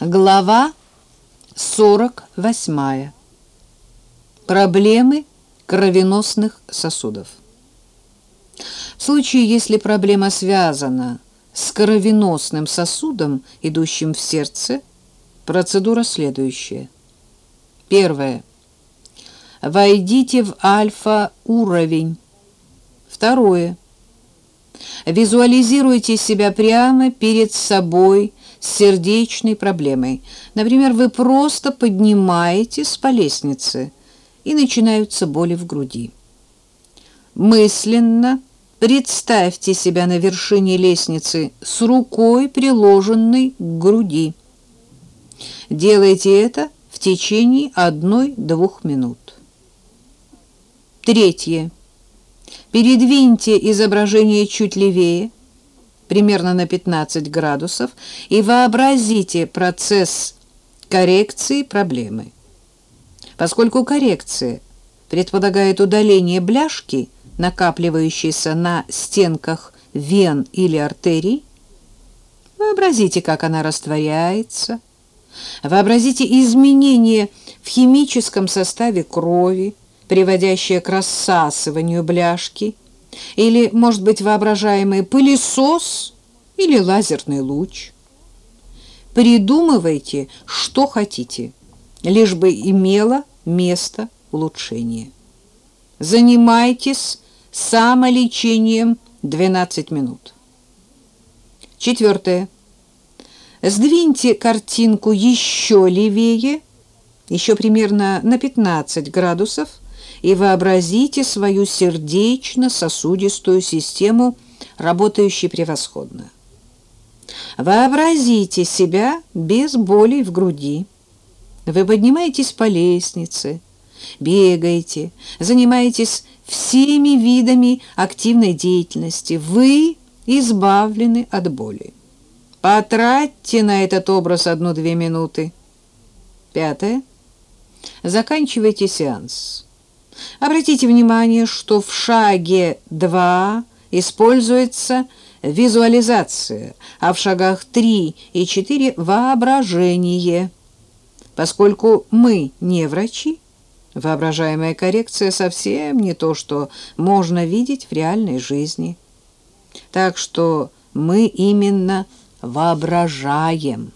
Глава 48. Проблемы кровеносных сосудов. В случае, если проблема связана с кровеносным сосудом, идущим в сердце, процедура следующая. Первое. Войдите в альфа-уровень. Второе. Визуализируйте себя прямо перед собой сердечной проблемой. Например, вы просто поднимаетесь по лестнице, и начинаются боли в груди. Мысленно представьте себя на вершине лестницы с рукой, приложенной к груди. Делайте это в течение одной-двух минут. Третье. Передвиньте изображение чуть левее, примерно на 15 градусов, и вообразите процесс коррекции проблемы. Поскольку коррекция предполагает удаление бляшки, накапливающейся на стенках вен или артерий, вообразите, как она растворяется, вообразите изменения в химическом составе крови, приводящее к рассасыванию бляшки, или, может быть, воображаемый пылесос или лазерный луч. Придумывайте, что хотите, лишь бы имело место улучшение. Занимайтесь самолечением 12 минут. Четвертое. Сдвиньте картинку еще левее, еще примерно на 15 градусов, и вообразите свою сердечно-сосудистую систему, работающую превосходно. Вообразите себя без боли в груди. Вы поднимаетесь по лестнице, бегаете, занимаетесь всеми видами активной деятельности. Вы избавлены от боли. Потратьте на этот образ одну-две минуты. Пятое. Заканчивайте сеанс. Обратите внимание, что в шаге 2 используется визуализация, а в шагах 3 и 4 – воображение. Поскольку мы не врачи, воображаемая коррекция совсем не то, что можно видеть в реальной жизни. Так что мы именно воображаем.